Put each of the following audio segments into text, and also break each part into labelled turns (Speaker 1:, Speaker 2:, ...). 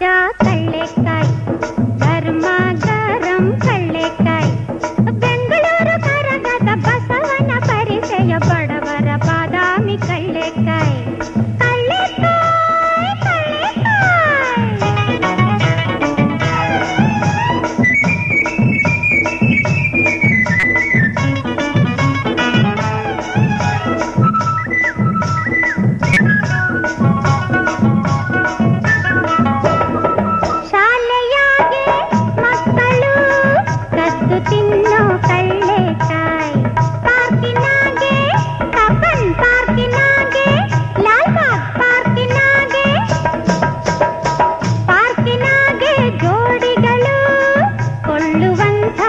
Speaker 1: 혼자.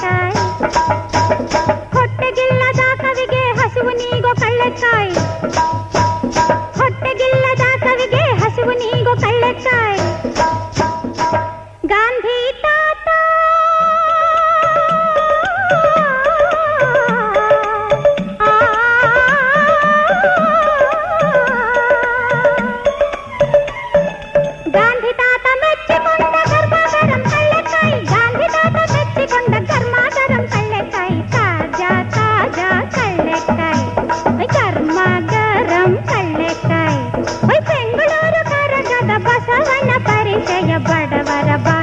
Speaker 1: time. ಬಸವನ ಪರಿಚಯ ಬಡವರ ಬಾ